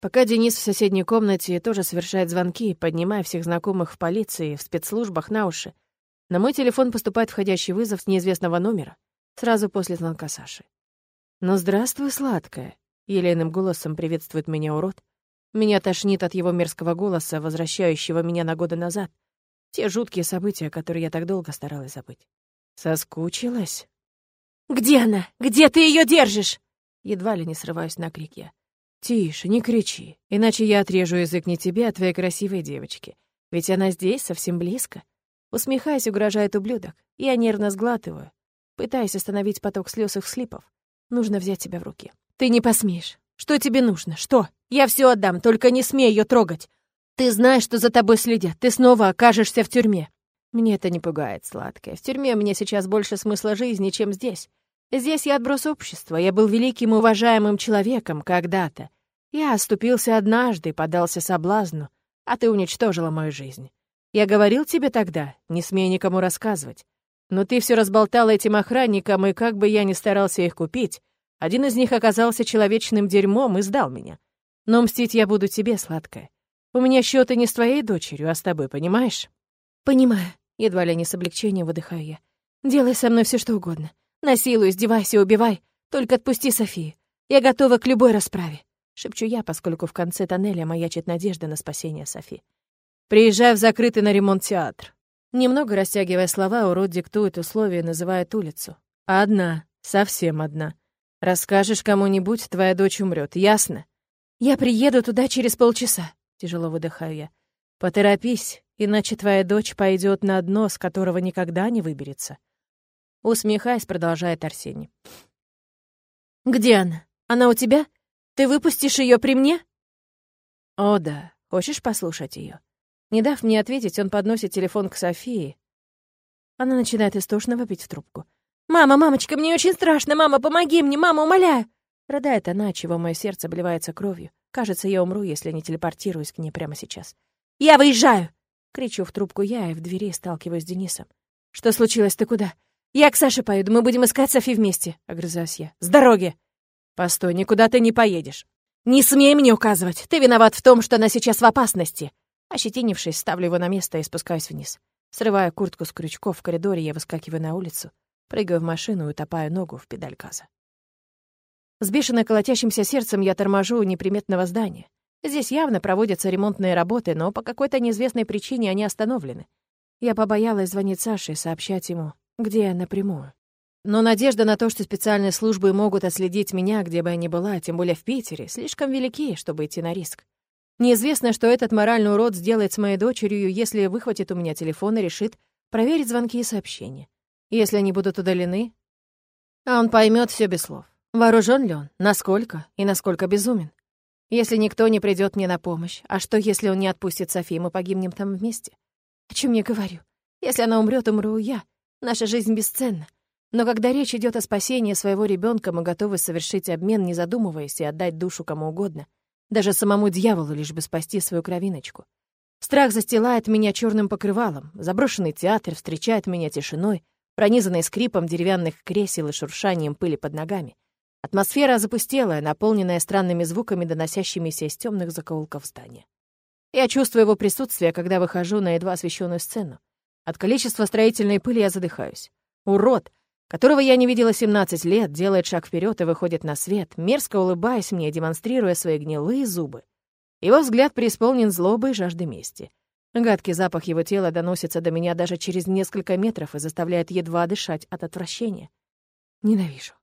Пока Денис в соседней комнате тоже совершает звонки, поднимая всех знакомых в полиции, в спецслужбах на уши, на мой телефон поступает входящий вызов с неизвестного номера, сразу после звонка Саши. «Ну, здравствуй, сладкая!» — елейным голосом приветствует меня урод. Меня тошнит от его мерзкого голоса, возвращающего меня на годы назад. Те жуткие события, которые я так долго старалась забыть. Соскучилась? «Где она? Где ты ее держишь?» Едва ли не срываюсь на крик я. «Тише, не кричи, иначе я отрежу язык не тебе, а твоей красивой девочке. Ведь она здесь, совсем близко». Усмехаясь, угрожает ублюдок. Я нервно сглатываю, пытаясь остановить поток слез и слипов. Нужно взять себя в руки. «Ты не посмеешь. Что тебе нужно? Что? Я все отдам, только не смей ее трогать. Ты знаешь, что за тобой следят. Ты снова окажешься в тюрьме». Мне это не пугает, сладкое. В тюрьме мне сейчас больше смысла жизни, чем здесь. Здесь я отброс общества. Я был великим и уважаемым человеком когда-то. Я оступился однажды, подался соблазну, а ты уничтожила мою жизнь. Я говорил тебе тогда, не смей никому рассказывать. Но ты все разболтала этим охранникам, и как бы я ни старался их купить, один из них оказался человечным дерьмом и сдал меня. Но мстить я буду тебе, сладкая. У меня счеты не с твоей дочерью, а с тобой, понимаешь? Понимаю. Едва ли не с облегчением выдыхаю я. Делай со мной все что угодно. Насилуй, издевайся, убивай. Только отпусти Софию. Я готова к любой расправе. Шепчу я, поскольку в конце тоннеля маячит надежда на спасение Софи. Приезжай в закрытый на ремонт театр. Немного растягивая слова, урод диктует условия, называет улицу. Одна, совсем одна. Расскажешь кому-нибудь, твоя дочь умрет, ясно? Я приеду туда через полчаса. Тяжело выдыхаю я. Поторопись, иначе твоя дочь пойдет на дно, с которого никогда не выберется. Усмехаясь, продолжает Арсений. «Где она? Она у тебя? Ты выпустишь ее при мне?» «О да. Хочешь послушать ее? Не дав мне ответить, он подносит телефон к Софии. Она начинает истошно вопить в трубку. «Мама, мамочка, мне очень страшно! Мама, помоги мне! Мама, умоляю!» Рыдает она, чего мое сердце обливается кровью. Кажется, я умру, если не телепортируюсь к ней прямо сейчас. «Я выезжаю!» Кричу в трубку я и в двери сталкиваюсь с Денисом. «Что случилось? Ты куда?» «Я к Саше поеду, мы будем искать Софи вместе», — огрызаюсь я. «С дороги!» «Постой, никуда ты не поедешь». «Не смей мне указывать! Ты виноват в том, что она сейчас в опасности!» Ощетинившись, ставлю его на место и спускаюсь вниз. Срывая куртку с крючков в коридоре, я выскакиваю на улицу, прыгаю в машину и утопаю ногу в педаль газа. С бешено колотящимся сердцем я торможу у неприметного здания. Здесь явно проводятся ремонтные работы, но по какой-то неизвестной причине они остановлены. Я побоялась звонить Саше и сообщать ему, где я напрямую. Но надежда на то, что специальные службы могут отследить меня, где бы я ни была, тем более в Питере, слишком велики, чтобы идти на риск. Неизвестно, что этот моральный урод сделает с моей дочерью, если выхватит у меня телефон и решит проверить звонки и сообщения. Если они будут удалены, а он поймет все без слов. Вооружен ли он? Насколько? И насколько безумен? Если никто не придет мне на помощь, а что, если он не отпустит Софи, мы погибнем там вместе? О чем я говорю? Если она умрет, умру я. Наша жизнь бесценна. Но когда речь идет о спасении своего ребенка, мы готовы совершить обмен, не задумываясь, и отдать душу кому угодно. Даже самому дьяволу, лишь бы спасти свою кровиночку. Страх застилает меня черным покрывалом. Заброшенный театр встречает меня тишиной, пронизанной скрипом деревянных кресел и шуршанием пыли под ногами. Атмосфера запустелая, наполненная странными звуками, доносящимися из темных закоулков здания. Я чувствую его присутствие, когда выхожу на едва освещенную сцену. От количества строительной пыли я задыхаюсь. Урод, которого я не видела 17 лет, делает шаг вперед и выходит на свет, мерзко улыбаясь мне, демонстрируя свои гнилые зубы. Его взгляд преисполнен злобой и жажды мести. Гадкий запах его тела доносится до меня даже через несколько метров и заставляет едва дышать от отвращения. Ненавижу.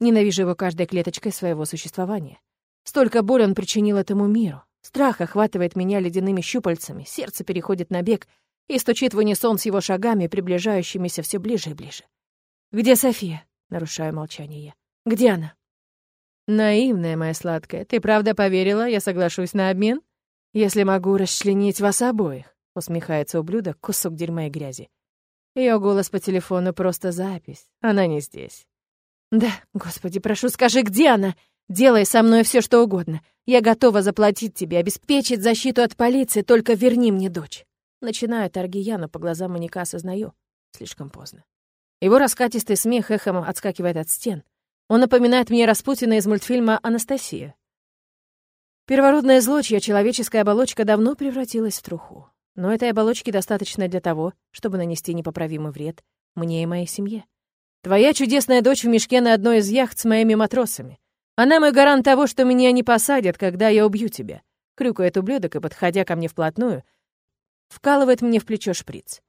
Ненавижу его каждой клеточкой своего существования. Столько боли он причинил этому миру. Страх охватывает меня ледяными щупальцами, сердце переходит на бег и стучит в унисон с его шагами, приближающимися все ближе и ближе. «Где София?» — нарушаю молчание я. «Где она?» «Наивная моя сладкая, ты правда поверила, я соглашусь на обмен? Если могу расчленить вас обоих», — усмехается ублюдок, кусок дерьма и грязи. Ее голос по телефону просто запись, она не здесь. «Да, Господи, прошу, скажи, где она? Делай со мной все, что угодно. Я готова заплатить тебе, обеспечить защиту от полиции, только верни мне дочь». Начинаю торги я, но по глазам маньяка осознаю. Слишком поздно. Его раскатистый смех эхом отскакивает от стен. Он напоминает мне Распутина из мультфильма «Анастасия». Первородное зло, чья человеческая оболочка давно превратилась в труху. Но этой оболочки достаточно для того, чтобы нанести непоправимый вред мне и моей семье. Твоя чудесная дочь в мешке на одной из яхт с моими матросами. Она мой гарант того, что меня не посадят, когда я убью тебя. Крюкает ублюдок и, подходя ко мне вплотную, вкалывает мне в плечо шприц.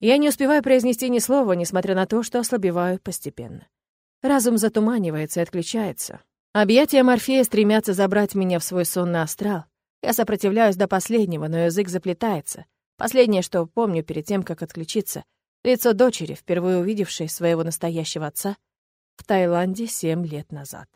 Я не успеваю произнести ни слова, несмотря на то, что ослабеваю постепенно. Разум затуманивается и отключается. Объятия Морфея стремятся забрать меня в свой сонный астрал. Я сопротивляюсь до последнего, но язык заплетается. Последнее, что помню перед тем, как отключиться, лицо дочери, впервые увидевшей своего настоящего отца в Таиланде семь лет назад.